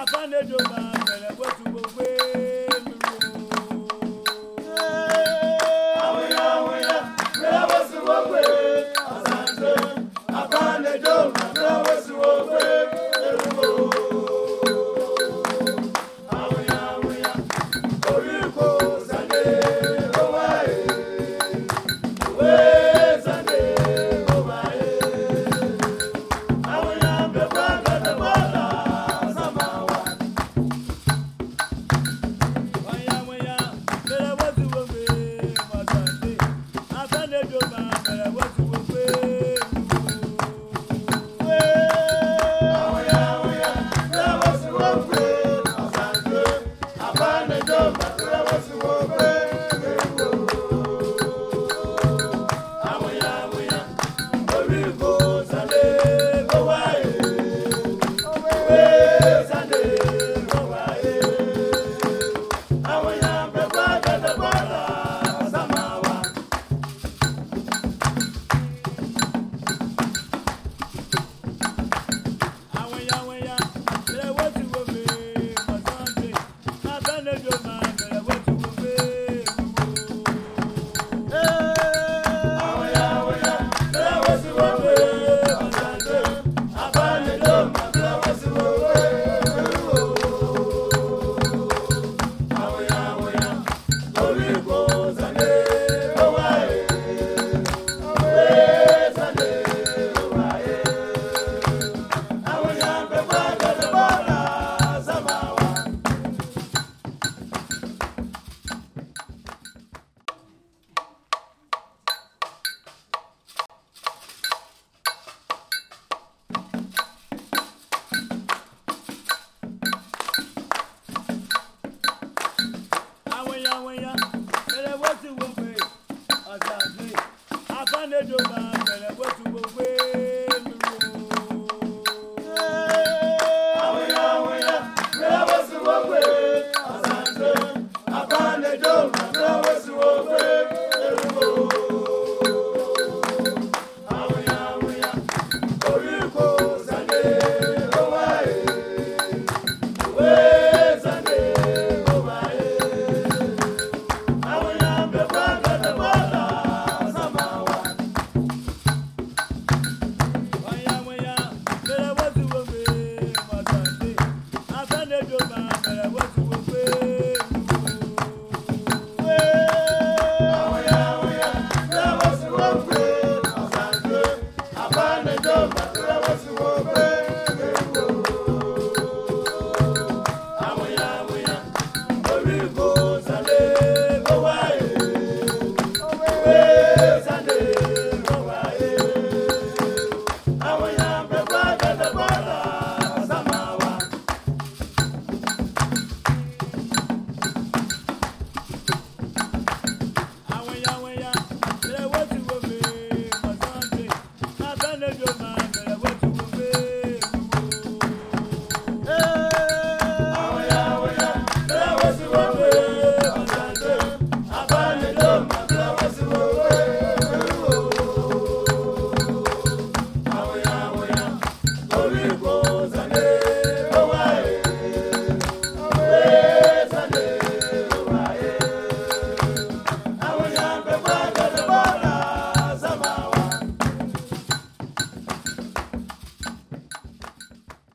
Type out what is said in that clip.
afánédò máa bẹ̀rẹ̀ bó ti gbogbo. wanna go. sí abánidoba bẹ̀rẹ̀ bó tu gbogbo I want you.